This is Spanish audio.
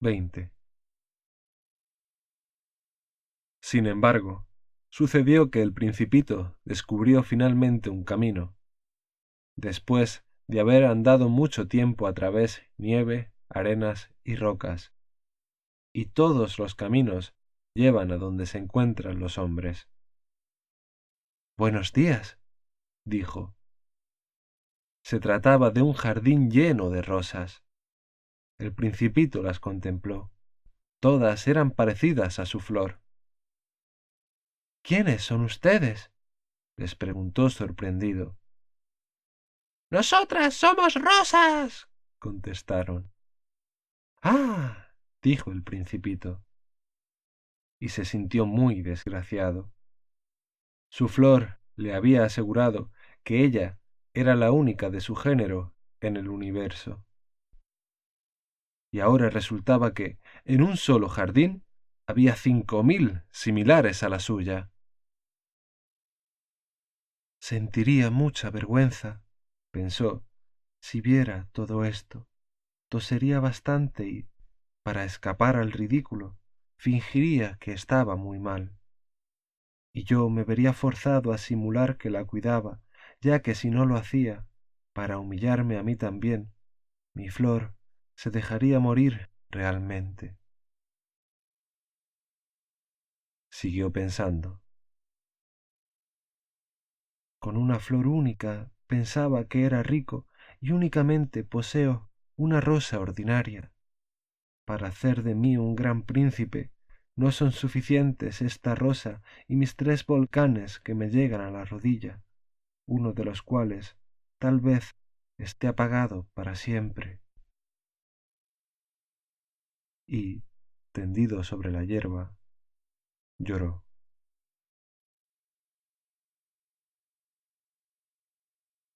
XX Sin embargo, sucedió que el principito descubrió finalmente un camino. Después de haber andado mucho tiempo a través nieve, arenas y rocas. Y todos los caminos llevan a donde se encuentran los hombres. Buenos días, dijo. Se trataba de un jardín lleno de rosas. El principito las contempló. Todas eran parecidas a su flor. ¿Quiénes son ustedes? les preguntó sorprendido. Nosotras somos rosas. contestaron. Ah, dijo el principito, y se sintió muy desgraciado. Su flor le había asegurado que ella era la única de su género en el universo y ahora resultaba que, en un solo jardín, había cinco mil similares a la suya. Sentiría mucha vergüenza, pensó, si viera todo esto. Tosería bastante y, para escapar al ridículo, fingiría que estaba muy mal. Y yo me vería forzado a simular que la cuidaba, ya que si no lo hacía, para humillarme a mí también, mi flor se dejaría morir realmente. Siguió pensando. Con una flor única pensaba que era rico y únicamente poseo una rosa ordinaria. Para hacer de mí un gran príncipe no son suficientes esta rosa y mis tres volcanes que me llegan a la rodilla, uno de los cuales tal vez esté apagado para siempre y, tendido sobre la hierba, lloró.